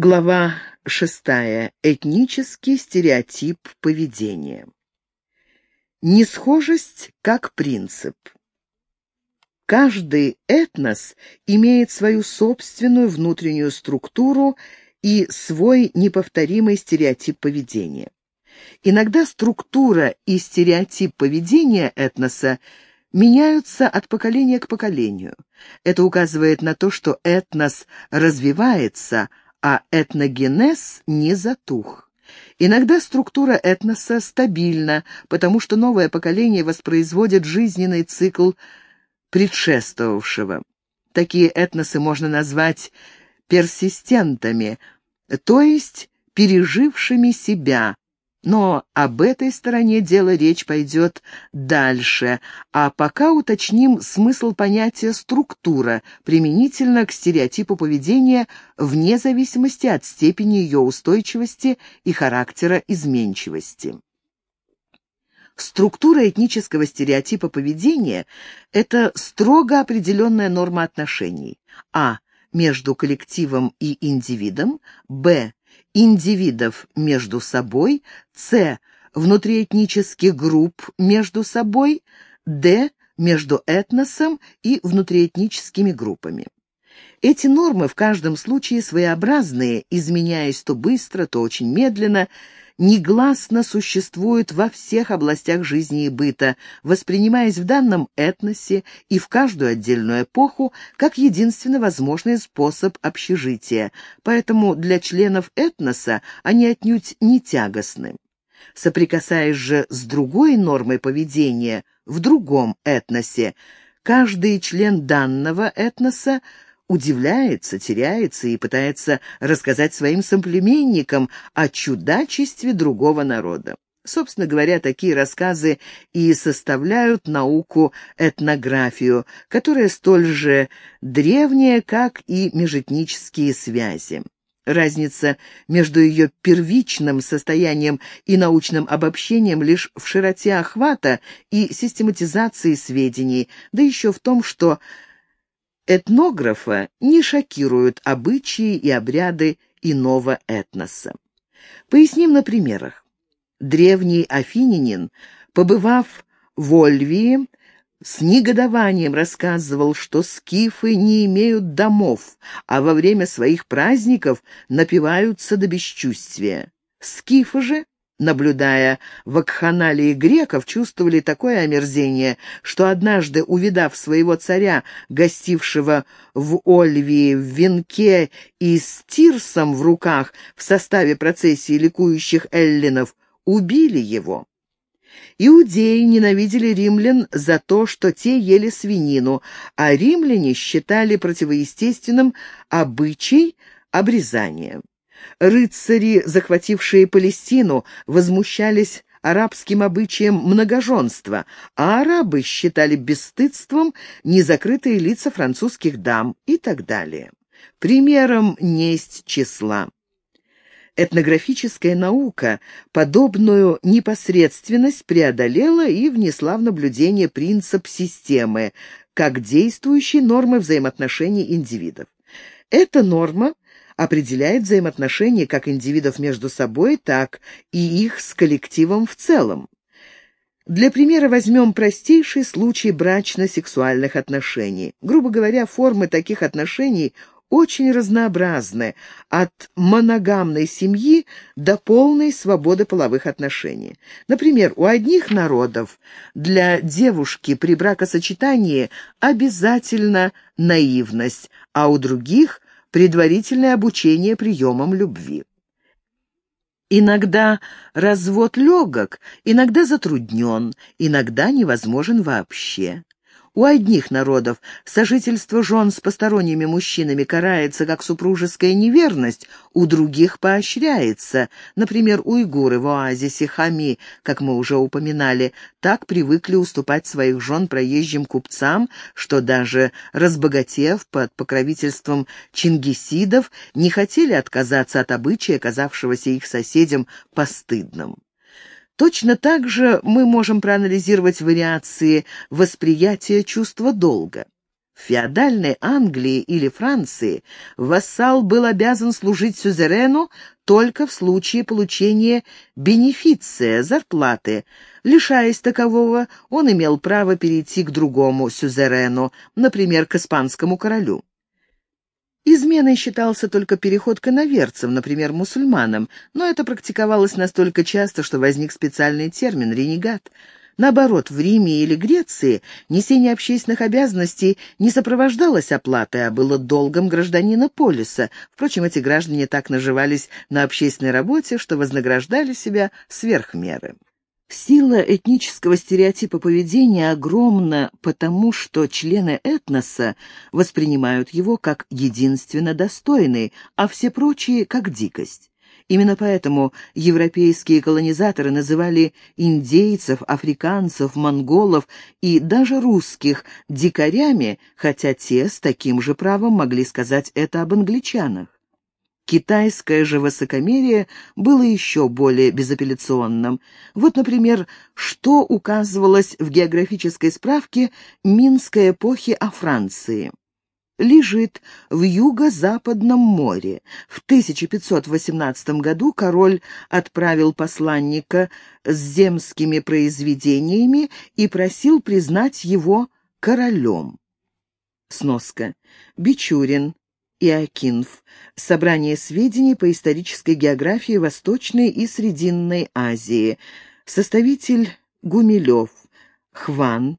Глава шестая. Этнический стереотип поведения. Несхожесть как принцип. Каждый этнос имеет свою собственную внутреннюю структуру и свой неповторимый стереотип поведения. Иногда структура и стереотип поведения этноса меняются от поколения к поколению. Это указывает на то, что этнос развивается, а этногенез не затух. Иногда структура этноса стабильна, потому что новое поколение воспроизводит жизненный цикл предшествовавшего. Такие этносы можно назвать персистентами, то есть пережившими себя, но об этой стороне дела речь пойдет дальше, а пока уточним смысл понятия «структура» применительно к стереотипу поведения вне зависимости от степени ее устойчивости и характера изменчивости. Структура этнического стереотипа поведения – это строго определенная норма отношений. А. Между коллективом и индивидом. Б индивидов между собой, с. внутриэтнических групп между собой, д. между этносом и внутриэтническими группами. Эти нормы в каждом случае своеобразные, изменяясь то быстро, то очень медленно, негласно существуют во всех областях жизни и быта, воспринимаясь в данном этносе и в каждую отдельную эпоху как единственно возможный способ общежития, поэтому для членов этноса они отнюдь не тягостны. Соприкасаясь же с другой нормой поведения в другом этносе, каждый член данного этноса удивляется, теряется и пытается рассказать своим соплеменникам о чудачестве другого народа. Собственно говоря, такие рассказы и составляют науку этнографию, которая столь же древняя, как и межэтнические связи. Разница между ее первичным состоянием и научным обобщением лишь в широте охвата и систематизации сведений, да еще в том, что этнографа не шокируют обычаи и обряды иного этноса. Поясним на примерах. Древний афининин, побывав в Ольвии, с негодованием рассказывал, что скифы не имеют домов, а во время своих праздников напиваются до бесчувствия. Скифы же наблюдая вакханалии греков, чувствовали такое омерзение, что однажды, увидав своего царя, гостившего в Ольвии в венке и с тирсом в руках в составе процессии ликующих эллинов, убили его. Иудеи ненавидели римлян за то, что те ели свинину, а римляне считали противоестественным обычай обрезания. Рыцари, захватившие Палестину, возмущались арабским обычаем многоженства, а арабы считали бесстыдством незакрытые лица французских дам и так далее. Примером несть числа. Этнографическая наука подобную непосредственность преодолела и внесла в наблюдение принцип системы, как действующей нормы взаимоотношений индивидов. Эта норма определяет взаимоотношения как индивидов между собой, так и их с коллективом в целом. Для примера возьмем простейший случай брачно-сексуальных отношений. Грубо говоря, формы таких отношений очень разнообразны, от моногамной семьи до полной свободы половых отношений. Например, у одних народов для девушки при бракосочетании обязательно наивность, а у других предварительное обучение приемам любви. Иногда развод легок, иногда затруднен, иногда невозможен вообще. У одних народов сожительство жен с посторонними мужчинами карается как супружеская неверность, у других поощряется. Например, уйгуры в оазисе Хами, как мы уже упоминали, так привыкли уступать своих жен проезжим купцам, что даже разбогатев под покровительством чингисидов, не хотели отказаться от обычая, казавшегося их соседям постыдным. Точно так же мы можем проанализировать вариации восприятия чувства долга. В феодальной Англии или Франции вассал был обязан служить сюзерену только в случае получения бенефиция, зарплаты. Лишаясь такового, он имел право перейти к другому сюзерену, например, к испанскому королю. Изменой считался только переход к иноверцам, например, мусульманам, но это практиковалось настолько часто, что возник специальный термин «ренегат». Наоборот, в Риме или Греции несение общественных обязанностей не сопровождалось оплатой, а было долгом гражданина полиса. Впрочем, эти граждане так наживались на общественной работе, что вознаграждали себя сверх меры. Сила этнического стереотипа поведения огромна потому, что члены этноса воспринимают его как единственно достойный, а все прочие — как дикость. Именно поэтому европейские колонизаторы называли индейцев, африканцев, монголов и даже русских дикарями, хотя те с таким же правом могли сказать это об англичанах. Китайское же высокомерие было еще более безапелляционным. Вот, например, что указывалось в географической справке Минской эпохи о Франции лежит в юго-западном море. В 1518 году король отправил посланника с земскими произведениями и просил признать его королем. Сноска. Бичурин. Иокинф. Собрание сведений по исторической географии Восточной и Срединной Азии. Составитель Гумилев. Хван.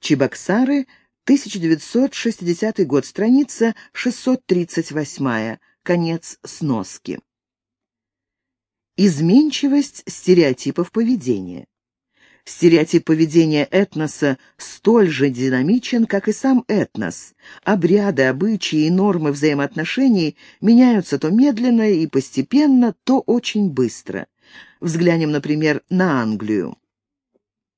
Чебоксары. 1960 год, страница 638, конец сноски. Изменчивость стереотипов поведения. Стереотип поведения этноса столь же динамичен, как и сам этнос. Обряды, обычаи и нормы взаимоотношений меняются то медленно и постепенно, то очень быстро. Взглянем, например, на Англию.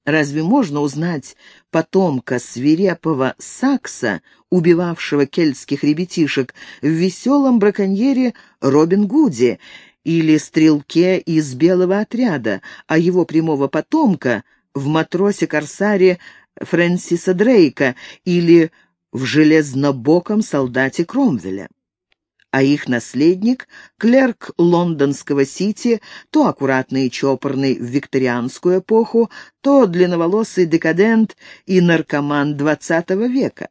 Разве можно узнать потомка свирепого Сакса, убивавшего кельтских ребятишек, в веселом браконьере Робин Гуде или стрелке из белого отряда, а его прямого потомка в матросе-корсаре Фрэнсиса Дрейка или в железнобоком солдате Кромвеля? а их наследник, клерк лондонского Сити, то аккуратный и чопорный в викторианскую эпоху, то длинноволосый декадент и наркоман XX века.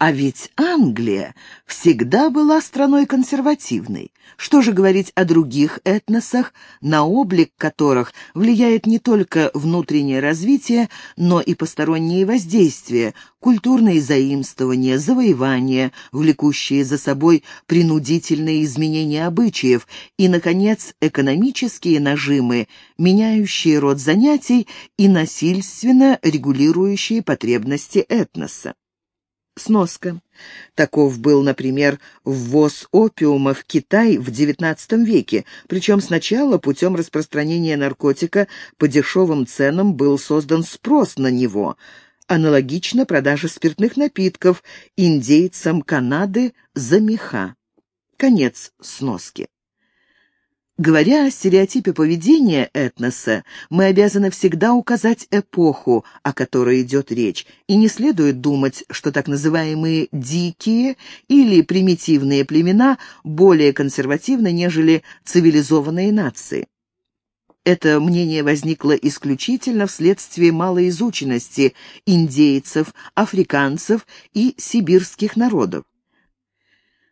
А ведь Англия всегда была страной консервативной. Что же говорить о других этносах, на облик которых влияет не только внутреннее развитие, но и посторонние воздействия, культурные заимствования, завоевания, влекущие за собой принудительные изменения обычаев и, наконец, экономические нажимы, меняющие род занятий и насильственно регулирующие потребности этноса. Сноска. Таков был, например, ввоз опиума в Китай в XIX веке, причем сначала путем распространения наркотика по дешевым ценам был создан спрос на него. Аналогично продаже спиртных напитков индейцам Канады за меха. Конец сноски. Говоря о стереотипе поведения этноса, мы обязаны всегда указать эпоху, о которой идет речь, и не следует думать, что так называемые «дикие» или примитивные племена более консервативны, нежели цивилизованные нации. Это мнение возникло исключительно вследствие малоизученности индейцев, африканцев и сибирских народов.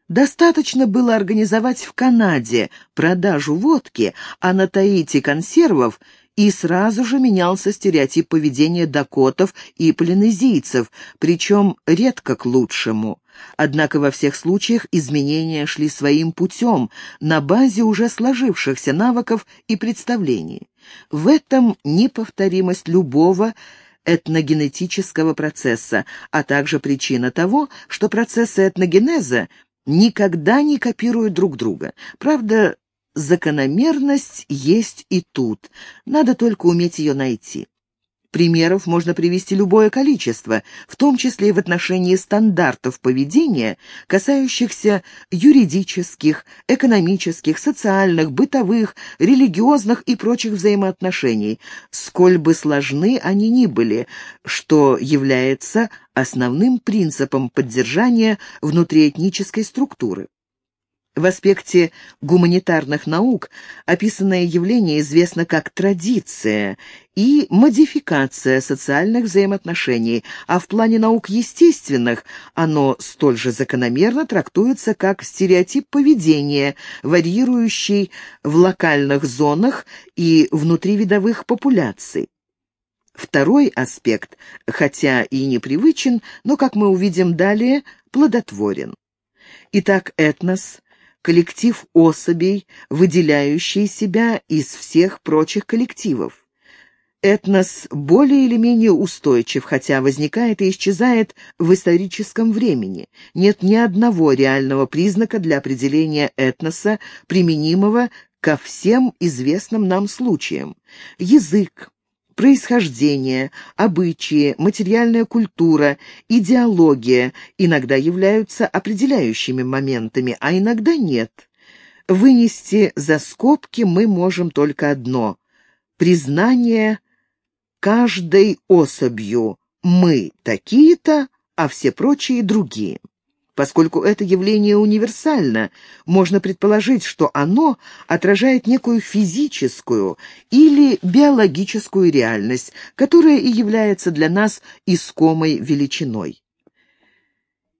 Достаточно было организовать в Канаде продажу водки, а на Таити консервов, и сразу же менялся стереотип поведения дакотов и полинезийцев, причем редко к лучшему. Однако во всех случаях изменения шли своим путем, на базе уже сложившихся навыков и представлений. В этом неповторимость любого этногенетического процесса, а также причина того, что процессы этногенеза никогда не копируют друг друга. Правда, закономерность есть и тут, надо только уметь ее найти. Примеров можно привести любое количество, в том числе и в отношении стандартов поведения, касающихся юридических, экономических, социальных, бытовых, религиозных и прочих взаимоотношений, сколь бы сложны они ни были, что является основным принципом поддержания внутриэтнической структуры. В аспекте гуманитарных наук описанное явление известно как традиция и модификация социальных взаимоотношений, а в плане наук естественных оно столь же закономерно трактуется как стереотип поведения, варьирующий в локальных зонах и внутри видовых популяций. Второй аспект, хотя и непривычен, но, как мы увидим далее, плодотворен. Итак, этнос коллектив особей, выделяющий себя из всех прочих коллективов. Этнос более или менее устойчив, хотя возникает и исчезает в историческом времени. Нет ни одного реального признака для определения этноса, применимого ко всем известным нам случаям. Язык, происхождение, обычаи, материальная культура, идеология иногда являются определяющими моментами, а иногда нет. Вынести за скобки мы можем только одно – признание каждой особью «мы такие-то», а все прочие другие. Поскольку это явление универсально, можно предположить, что оно отражает некую физическую или биологическую реальность, которая и является для нас искомой величиной.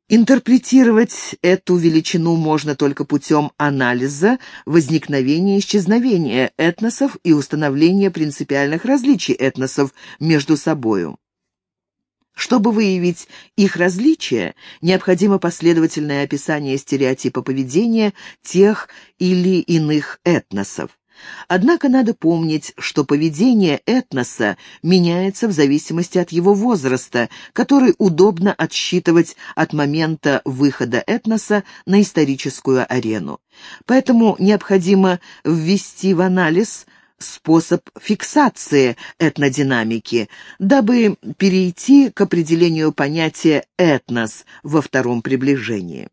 Интерпретировать эту величину можно только путем анализа возникновения и исчезновения этносов и установления принципиальных различий этносов между собою. Чтобы выявить их различия, необходимо последовательное описание стереотипа поведения тех или иных этносов. Однако надо помнить, что поведение этноса меняется в зависимости от его возраста, который удобно отсчитывать от момента выхода этноса на историческую арену. Поэтому необходимо ввести в анализ – способ фиксации этнодинамики, дабы перейти к определению понятия «этнос» во втором приближении.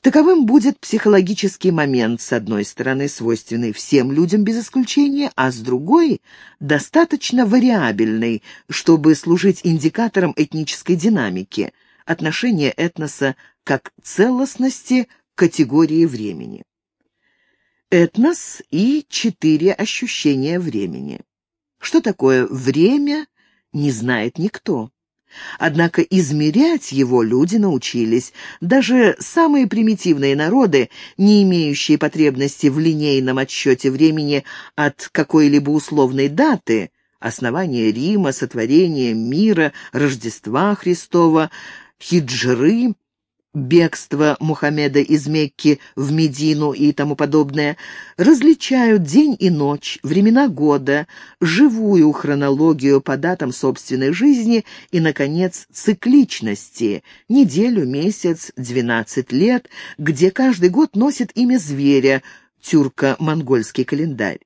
Таковым будет психологический момент, с одной стороны, свойственный всем людям без исключения, а с другой – достаточно вариабельный, чтобы служить индикатором этнической динамики, отношения этноса как целостности категории времени этнос и четыре ощущения времени. Что такое время, не знает никто. Однако измерять его люди научились. Даже самые примитивные народы, не имеющие потребности в линейном отсчете времени от какой-либо условной даты, основания Рима, сотворения мира, Рождества Христова, хиджры, бегство Мухаммеда из Мекки в Медину и тому подобное, различают день и ночь, времена года, живую хронологию по датам собственной жизни и, наконец, цикличности, неделю, месяц, двенадцать лет, где каждый год носит имя зверя, тюрко-монгольский календарь.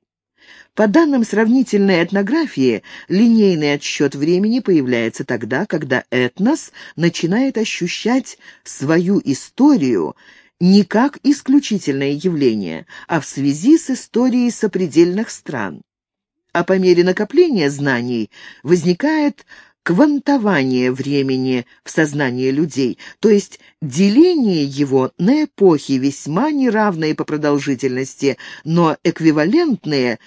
По данным сравнительной этнографии, линейный отсчет времени появляется тогда, когда этнос начинает ощущать свою историю не как исключительное явление, а в связи с историей сопредельных стран. А по мере накопления знаний возникает квантование времени в сознании людей, то есть деление его на эпохи, весьма неравные по продолжительности, но эквивалентные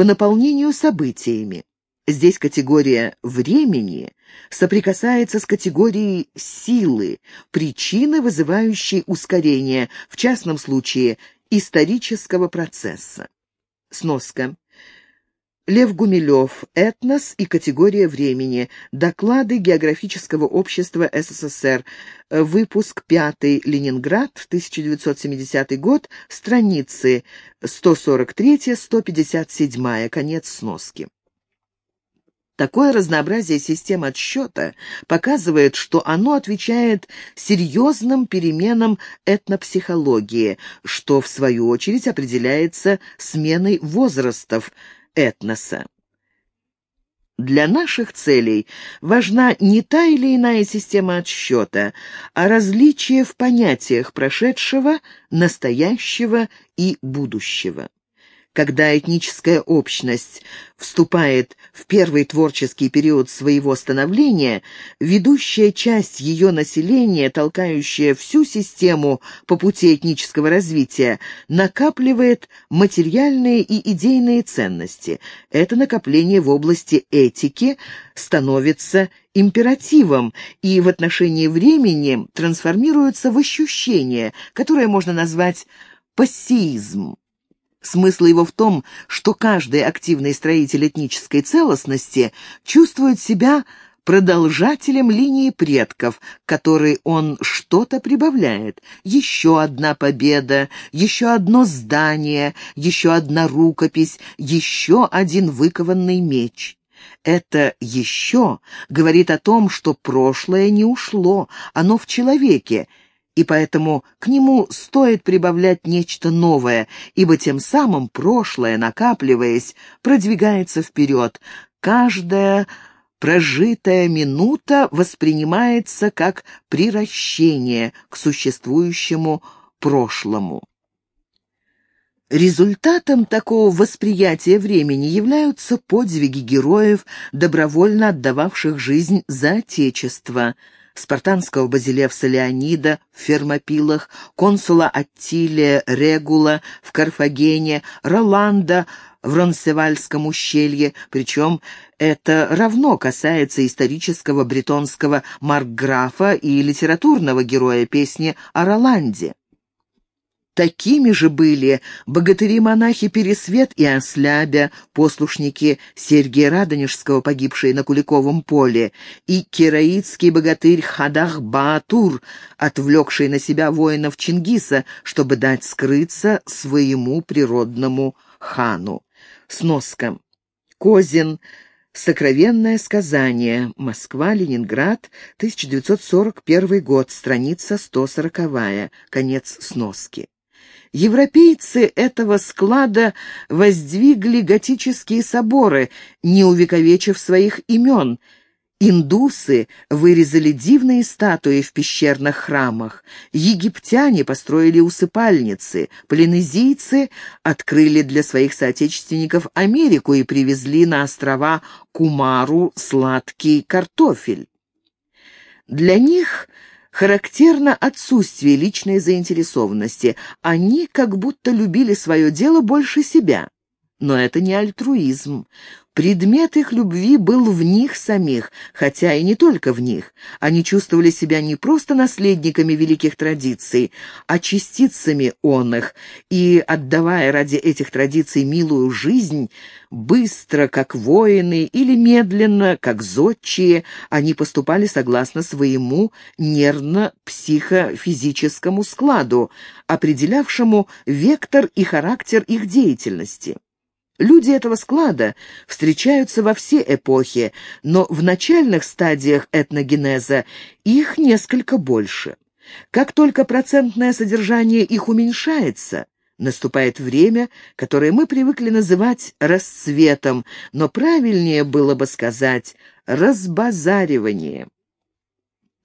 по наполнению событиями. Здесь категория времени соприкасается с категорией силы, причины, вызывающей ускорение, в частном случае исторического процесса. Сноска. Лев Гумилев. Этнос и категория времени. Доклады Географического общества СССР. Выпуск 5. Ленинград. 1970 год. Страницы 143-157. Конец сноски. Такое разнообразие систем отсчета показывает, что оно отвечает серьезным переменам этнопсихологии, что, в свою очередь, определяется сменой возрастов, этноса. Для наших целей важна не та или иная система отсчета, а различие в понятиях прошедшего, настоящего и будущего. Когда этническая общность вступает в первый творческий период своего становления, ведущая часть ее населения, толкающая всю систему по пути этнического развития, накапливает материальные и идейные ценности. Это накопление в области этики становится императивом и в отношении времени трансформируется в ощущение, которое можно назвать пассиизм. Смысл его в том, что каждый активный строитель этнической целостности чувствует себя продолжателем линии предков, которой он что-то прибавляет. Еще одна победа, еще одно здание, еще одна рукопись, еще один выкованный меч. Это «еще» говорит о том, что прошлое не ушло, оно в человеке, и поэтому к нему стоит прибавлять нечто новое, ибо тем самым прошлое, накапливаясь, продвигается вперед. Каждая прожитая минута воспринимается как приращение к существующему прошлому. Результатом такого восприятия времени являются подвиги героев, добровольно отдававших жизнь за Отечество – спартанского базилевса Леонида в Фермопилах, консула Аттилия Регула в Карфагене, Роланда в Ронсевальском ущелье, причем это равно касается исторического бретонского маркграфа и литературного героя песни о Роланде. Такими же были богатыри-монахи Пересвет и Ослябя, послушники Сергия Радонежского, погибшие на Куликовом поле, и кераитский богатырь Хадах Баатур, отвлекший на себя воинов Чингиса, чтобы дать скрыться своему природному хану. Сноска. Козин. Сокровенное сказание. Москва, Ленинград, 1941 год, страница 140. Конец сноски. Европейцы этого склада воздвигли готические соборы, не увековечив своих имен. Индусы вырезали дивные статуи в пещерных храмах. Египтяне построили усыпальницы. Полинезийцы открыли для своих соотечественников Америку и привезли на острова Кумару сладкий картофель. Для них Характерно отсутствие личной заинтересованности. Они как будто любили свое дело больше себя. Но это не альтруизм. Предмет их любви был в них самих, хотя и не только в них. Они чувствовали себя не просто наследниками великих традиций, а частицами он их, и, отдавая ради этих традиций милую жизнь, быстро, как воины, или медленно, как зодчие, они поступали согласно своему нервно-психофизическому складу, определявшему вектор и характер их деятельности. Люди этого склада встречаются во все эпохи, но в начальных стадиях этногенеза их несколько больше. Как только процентное содержание их уменьшается, наступает время, которое мы привыкли называть расцветом, но правильнее было бы сказать разбазаривание.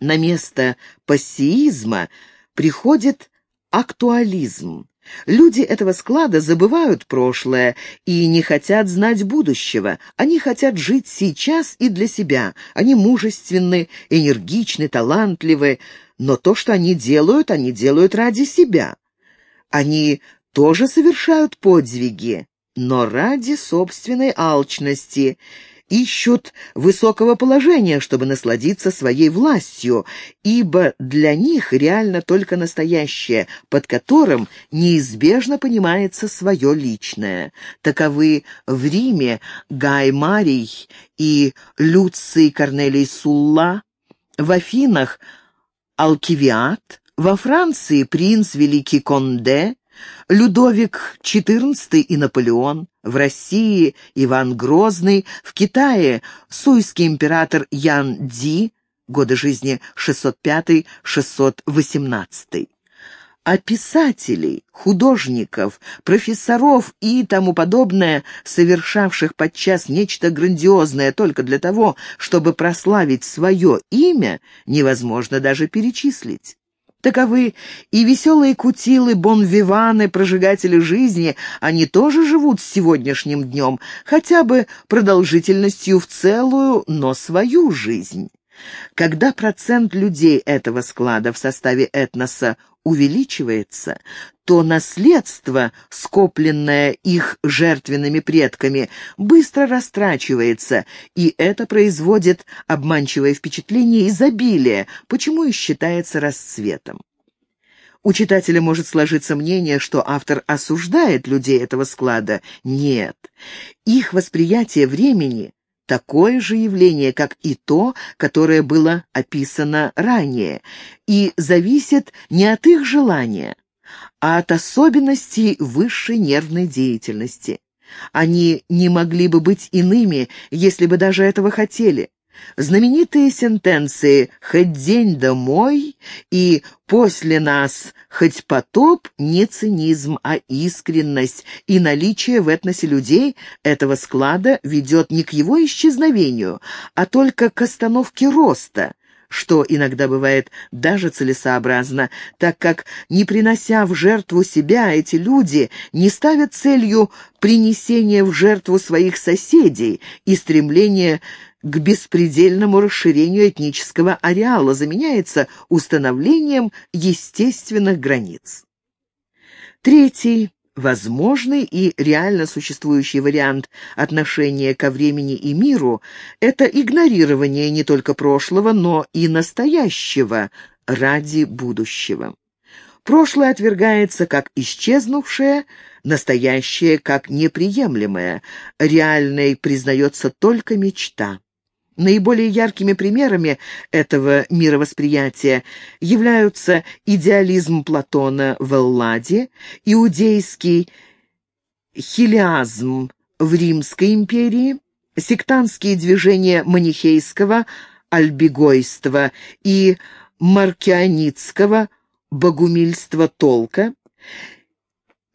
На место пассиизма приходит актуализм. Люди этого склада забывают прошлое и не хотят знать будущего. Они хотят жить сейчас и для себя. Они мужественны, энергичны, талантливы, но то, что они делают, они делают ради себя. Они тоже совершают подвиги, но ради собственной алчности – ищут высокого положения, чтобы насладиться своей властью, ибо для них реально только настоящее, под которым неизбежно понимается свое личное. Таковы в Риме Гай Марий и Люций Корнелий Сулла, в Афинах Алкивиад, во Франции принц Великий Конде, Людовик XIV и Наполеон, в России Иван Грозный, в Китае суйский император Ян Ди, годы жизни 605-618. а писателей, художников, профессоров и тому подобное, совершавших подчас нечто грандиозное только для того, чтобы прославить свое имя, невозможно даже перечислить. Таковы и веселые кутилы, бонвиваны, прожигатели жизни, они тоже живут с сегодняшним днем, хотя бы продолжительностью в целую, но свою жизнь. Когда процент людей этого склада в составе этноса увеличивается, то наследство, скопленное их жертвенными предками, быстро растрачивается, и это производит обманчивое впечатление изобилия, почему и считается расцветом. У читателя может сложиться мнение, что автор осуждает людей этого склада. Нет. Их восприятие времени такое же явление, как и то, которое было описано ранее, и зависит не от их желания, а от особенностей высшей нервной деятельности. Они не могли бы быть иными, если бы даже этого хотели. Знаменитые сентенции «хоть день домой» и «после нас хоть потоп» не цинизм, а искренность, и наличие в этносе людей этого склада ведет не к его исчезновению, а только к остановке роста, что иногда бывает даже целесообразно, так как, не принося в жертву себя, эти люди не ставят целью принесения в жертву своих соседей и стремления к беспредельному расширению этнического ареала заменяется установлением естественных границ. Третий, возможный и реально существующий вариант отношения ко времени и миру – это игнорирование не только прошлого, но и настоящего ради будущего. Прошлое отвергается как исчезнувшее, настоящее как неприемлемое, реальной признается только мечта. Наиболее яркими примерами этого мировосприятия являются идеализм Платона в Элладе, иудейский хилиазм в Римской империи, сектантские движения манихейского альбигойства и маркианитского богумильства толка,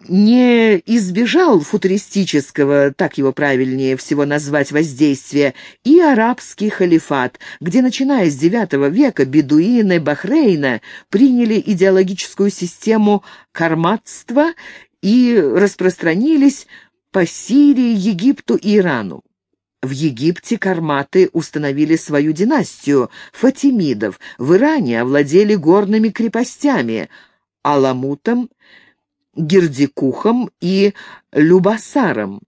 не избежал футуристического, так его правильнее всего назвать, воздействия, и арабский халифат, где, начиная с IX века, бедуины Бахрейна приняли идеологическую систему карматства и распространились по Сирии, Египту и Ирану. В Египте карматы установили свою династию, фатимидов, в Иране овладели горными крепостями, Аламутом, Гердикухом и Любасаром,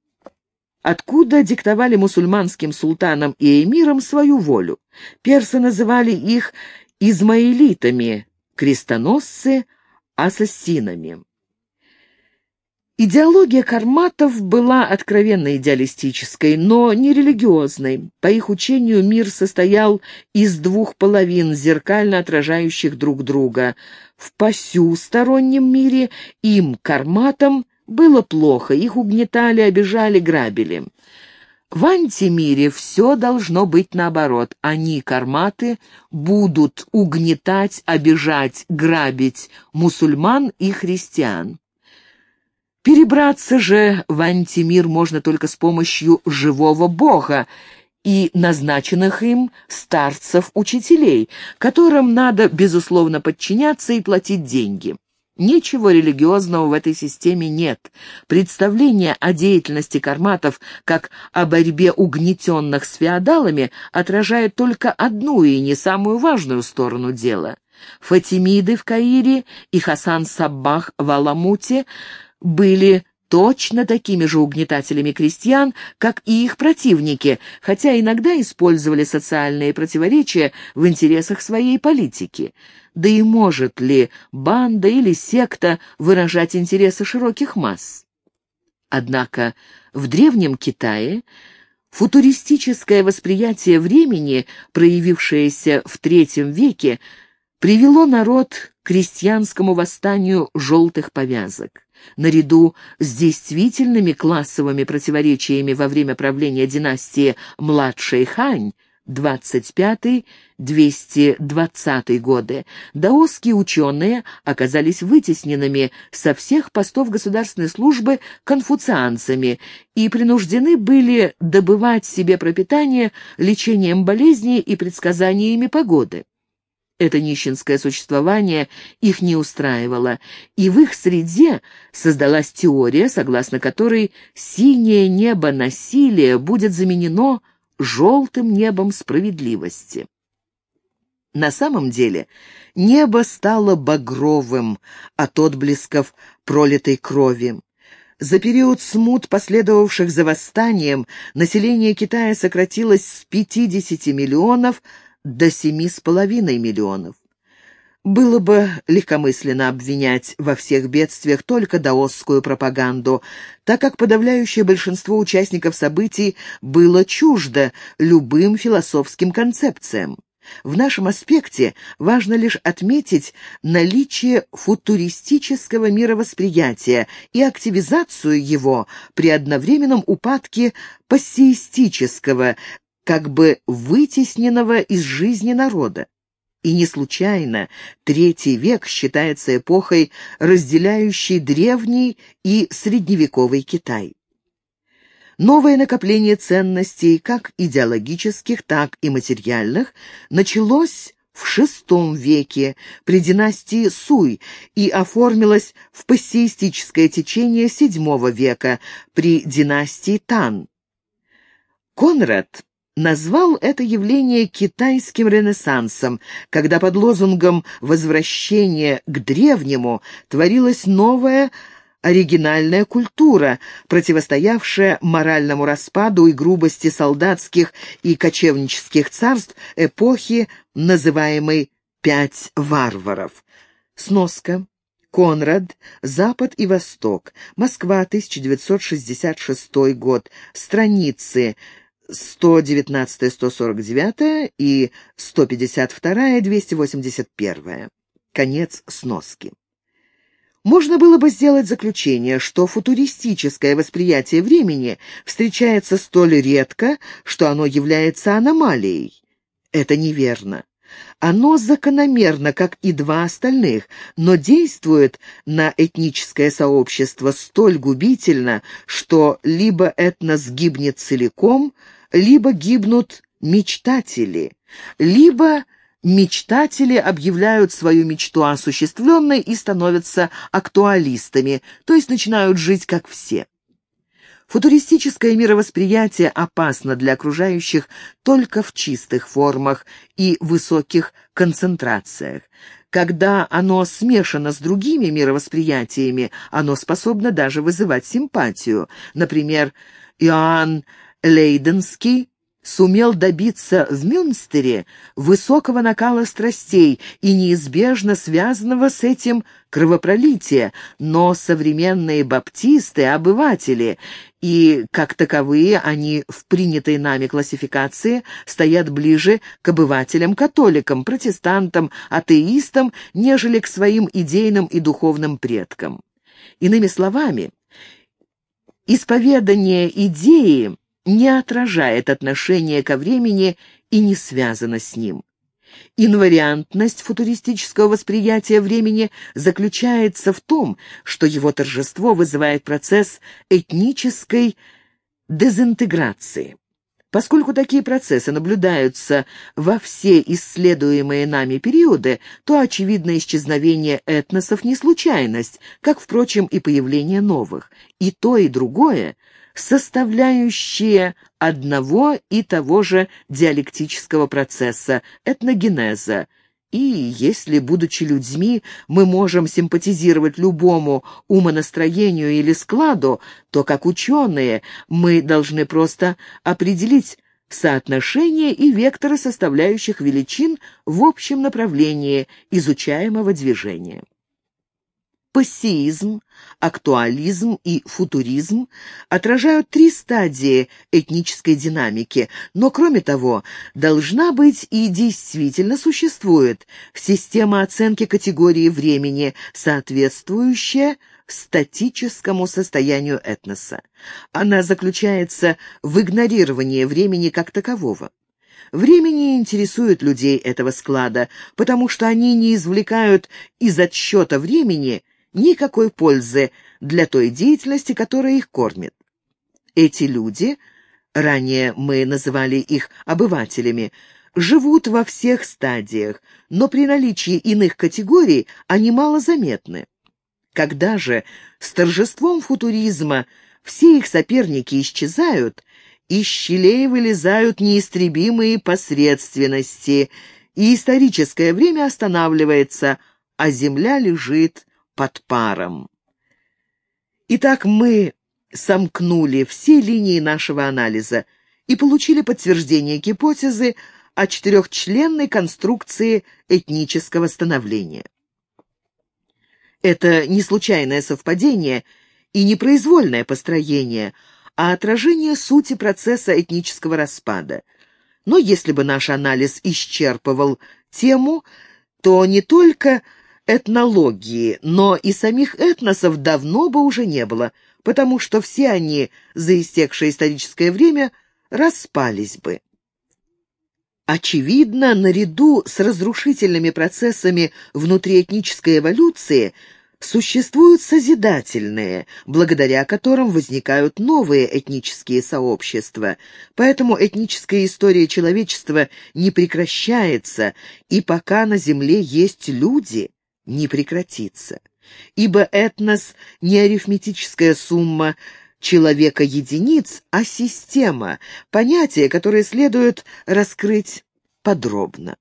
откуда диктовали мусульманским султанам и эмирам свою волю. Персы называли их измаилитами, крестоносцы – ассасинами. Идеология карматов была откровенно идеалистической, но не религиозной. По их учению мир состоял из двух половин, зеркально отражающих друг друга. В посюстороннем мире им, карматам, было плохо, их угнетали, обижали, грабили. В антимире все должно быть наоборот. Они, карматы, будут угнетать, обижать, грабить мусульман и христиан. Перебраться же в антимир можно только с помощью живого бога и назначенных им старцев-учителей, которым надо, безусловно, подчиняться и платить деньги. Ничего религиозного в этой системе нет. Представление о деятельности карматов как о борьбе угнетенных с феодалами отражает только одну и не самую важную сторону дела. Фатимиды в Каире и Хасан Саббах в Аламуте были точно такими же угнетателями крестьян, как и их противники, хотя иногда использовали социальные противоречия в интересах своей политики. Да и может ли банда или секта выражать интересы широких масс? Однако в Древнем Китае футуристическое восприятие времени, проявившееся в III веке, привело народ к крестьянскому восстанию желтых повязок. Наряду с действительными классовыми противоречиями во время правления династии младшей Хань, 225-220 годы, даосские ученые оказались вытесненными со всех постов государственной службы конфуцианцами и принуждены были добывать себе пропитание лечением болезней и предсказаниями погоды. Это нищенское существование их не устраивало, и в их среде создалась теория, согласно которой синее небо насилия будет заменено желтым небом справедливости. На самом деле небо стало багровым от отблесков пролитой крови. За период смут, последовавших за восстанием, население Китая сократилось с 50 миллионов до 7,5 миллионов. Было бы легкомысленно обвинять во всех бедствиях только даосскую пропаганду, так как подавляющее большинство участников событий было чуждо любым философским концепциям. В нашем аспекте важно лишь отметить наличие футуристического мировосприятия и активизацию его при одновременном упадке пассиистического, как бы вытесненного из жизни народа. И не случайно третий век считается эпохой, разделяющей древний и средневековый Китай. Новое накопление ценностей, как идеологических, так и материальных, началось в VI веке при династии Суй и оформилось в пассиистическое течение VII века при династии Тан. Конрад назвал это явление китайским ренессансом, когда под лозунгом «возвращение к древнему» творилась новая оригинальная культура, противостоявшая моральному распаду и грубости солдатских и кочевнических царств эпохи, называемой «пять варваров». Сноска. Конрад, Запад и Восток. Москва, 1966 год. Страницы 119-149 и 152-281. Конец сноски. Можно было бы сделать заключение, что футуристическое восприятие времени встречается столь редко, что оно является аномалией. Это неверно. Оно закономерно, как и два остальных, но действует на этническое сообщество столь губительно, что либо этнос гибнет целиком, либо гибнут мечтатели, либо мечтатели объявляют свою мечту осуществленной и становятся актуалистами, то есть начинают жить как все. Футуристическое мировосприятие опасно для окружающих только в чистых формах и высоких концентрациях. Когда оно смешано с другими мировосприятиями, оно способно даже вызывать симпатию. Например, Иоанн Лейденский сумел добиться в Мюнстере высокого накала страстей и неизбежно связанного с этим кровопролития, но современные баптисты — обыватели, и, как таковые, они в принятой нами классификации стоят ближе к обывателям-католикам, протестантам, атеистам, нежели к своим идейным и духовным предкам. Иными словами, исповедание идеи не отражает отношение ко времени и не связано с ним. Инвариантность футуристического восприятия времени заключается в том, что его торжество вызывает процесс этнической дезинтеграции. Поскольку такие процессы наблюдаются во все исследуемые нами периоды, то очевидное исчезновение этносов не случайность, как, впрочем, и появление новых. И то, и другое составляющие одного и того же диалектического процесса, этногенеза, и если, будучи людьми, мы можем симпатизировать любому умонастроению или складу, то, как ученые, мы должны просто определить соотношение и векторы составляющих величин в общем направлении изучаемого движения. Пассиизм, актуализм и футуризм отражают три стадии этнической динамики, но, кроме того, должна быть и действительно существует система оценки категории времени, соответствующая статическому состоянию этноса. Она заключается в игнорировании времени как такового. Время не интересует людей этого склада, потому что они не извлекают из отсчета времени никакой пользы для той деятельности, которая их кормит. Эти люди, ранее мы называли их обывателями, живут во всех стадиях, но при наличии иных категорий они мало заметны. Когда же с торжеством футуризма все их соперники исчезают, из щелей вылезают неистребимые посредственности, и историческое время останавливается, а Земля лежит под паром. Итак, мы сомкнули все линии нашего анализа и получили подтверждение гипотезы о четырехчленной конструкции этнического становления. Это не случайное совпадение и непроизвольное построение, а отражение сути процесса этнического распада. Но если бы наш анализ исчерпывал тему, то не только этнологии, но и самих этносов давно бы уже не было, потому что все они за истекшее историческое время распались бы. Очевидно, наряду с разрушительными процессами внутриэтнической эволюции – существуют созидательные, благодаря которым возникают новые этнические сообщества. Поэтому этническая история человечества не прекращается, и пока на Земле есть люди, не прекратится. Ибо этнос не арифметическая сумма человека единиц, а система, понятие, которое следует раскрыть подробно.